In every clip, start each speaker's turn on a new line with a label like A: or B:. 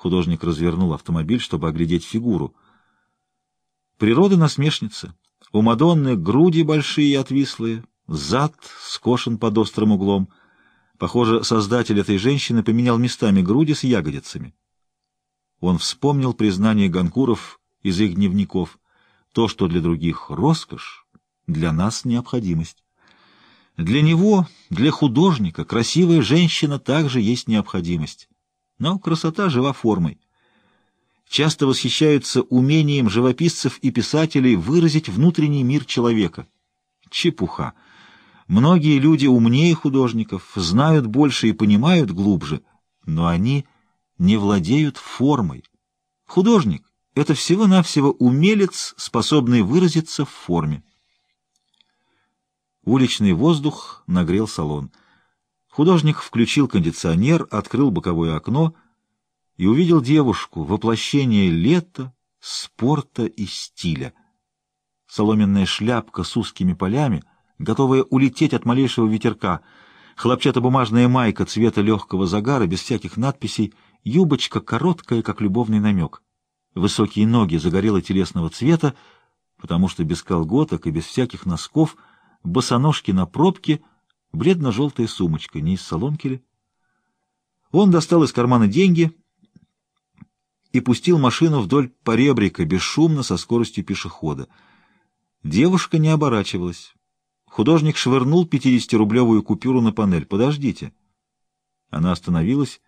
A: Художник развернул автомобиль, чтобы оглядеть фигуру. Природа насмешница. У Мадонны груди большие и отвислые, зад скошен под острым углом. Похоже, создатель этой женщины поменял местами груди с ягодицами. Он вспомнил признание Ганкуров из их дневников. То, что для других роскошь, для нас необходимость. Для него, для художника, красивая женщина также есть необходимость. Но красота жива формой. Часто восхищаются умением живописцев и писателей выразить внутренний мир человека. Чепуха. Многие люди умнее художников, знают больше и понимают глубже, но они не владеют формой. Художник — это всего-навсего умелец, способный выразиться в форме. Уличный воздух нагрел салон. Художник включил кондиционер, открыл боковое окно и увидел девушку, воплощение лета, спорта и стиля. Соломенная шляпка с узкими полями, готовая улететь от малейшего ветерка, хлопчатобумажная майка цвета легкого загара, без всяких надписей, юбочка короткая, как любовный намек. Высокие ноги загорело-телесного цвета, потому что без колготок и без всяких носков — босоножки на пробке, бледно-желтая сумочка, не из соломки ли. Он достал из кармана деньги и пустил машину вдоль поребрика, бесшумно, со скоростью пешехода. Девушка не оборачивалась. Художник швырнул 50-рублевую купюру на панель. «Подождите». Она остановилась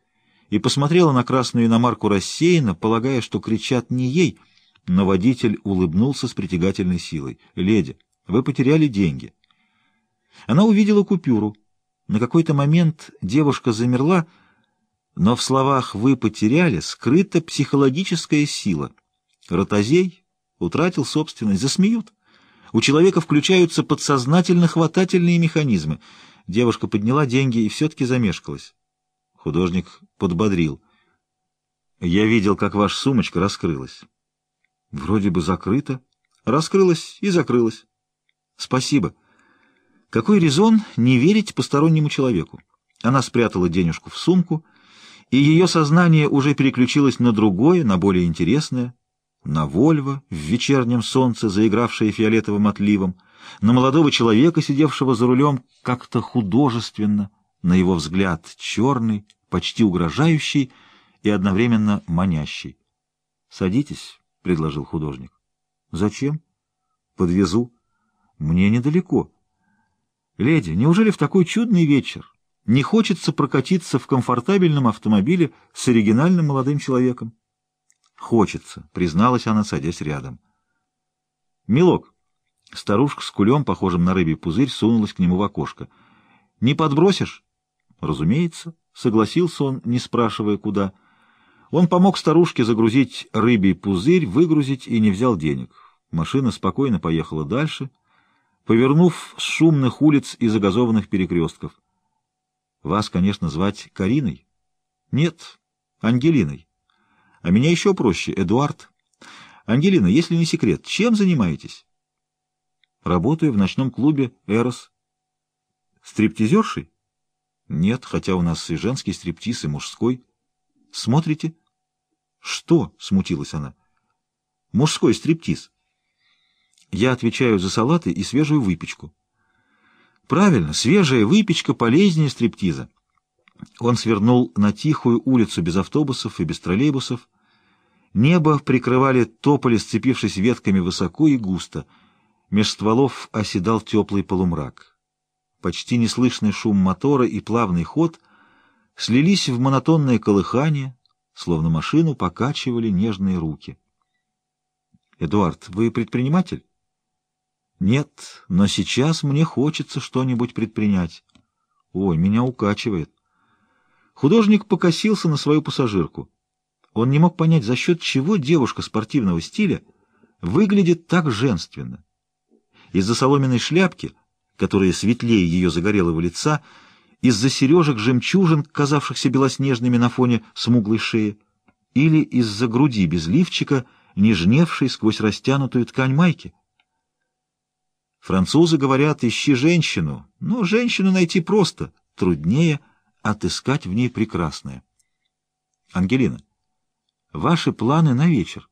A: и посмотрела на красную иномарку рассеянно, полагая, что кричат не ей, но водитель улыбнулся с притягательной силой. «Леди, вы потеряли деньги». Она увидела купюру. На какой-то момент девушка замерла, но в словах «вы потеряли» скрыта психологическая сила. Ротозей утратил собственность, засмеют. У человека включаются подсознательно-хватательные механизмы. Девушка подняла деньги и все-таки замешкалась. Художник подбодрил. «Я видел, как ваша сумочка раскрылась». «Вроде бы закрыта». «Раскрылась и закрылась». «Спасибо». Какой резон не верить постороннему человеку? Она спрятала денежку в сумку, и ее сознание уже переключилось на другое, на более интересное, на Вольво в вечернем солнце, заигравшее фиолетовым отливом, на молодого человека, сидевшего за рулем, как-то художественно, на его взгляд черный, почти угрожающий и одновременно манящий. «Садитесь», — предложил художник. «Зачем?» «Подвезу». «Мне недалеко». «Леди, неужели в такой чудный вечер не хочется прокатиться в комфортабельном автомобиле с оригинальным молодым человеком?» «Хочется», — призналась она, садясь рядом. «Милок», — старушка с кулем, похожим на рыбий пузырь, сунулась к нему в окошко. «Не подбросишь?» «Разумеется», — согласился он, не спрашивая, куда. Он помог старушке загрузить рыбий пузырь, выгрузить и не взял денег. Машина спокойно поехала дальше — повернув с шумных улиц и загазованных перекрестков. Вас, конечно, звать Кариной? Нет, Ангелиной. А меня еще проще, Эдуард. Ангелина, если не секрет, чем занимаетесь? Работаю в ночном клубе «Эрос». Стриптизершей? Нет, хотя у нас и женский стриптиз, и мужской. Смотрите? Что? — смутилась она. Мужской стриптиз. Я отвечаю за салаты и свежую выпечку. Правильно, свежая выпечка полезнее стриптиза. Он свернул на тихую улицу без автобусов и без троллейбусов. Небо прикрывали тополи, сцепившись ветками высоко и густо. Меж стволов оседал теплый полумрак. Почти неслышный шум мотора и плавный ход слились в монотонное колыхание, словно машину покачивали нежные руки. «Эдуард, вы предприниматель?» Нет, но сейчас мне хочется что-нибудь предпринять. Ой, меня укачивает. Художник покосился на свою пассажирку. Он не мог понять, за счет чего девушка спортивного стиля выглядит так женственно. Из-за соломенной шляпки, которая светлее ее загорелого лица, из-за сережек-жемчужин, казавшихся белоснежными на фоне смуглой шеи, или из-за груди без лифчика, нежневшей сквозь растянутую ткань майки. Французы говорят «ищи женщину», но женщину найти просто, труднее отыскать в ней прекрасное. Ангелина, Ваши планы на вечер.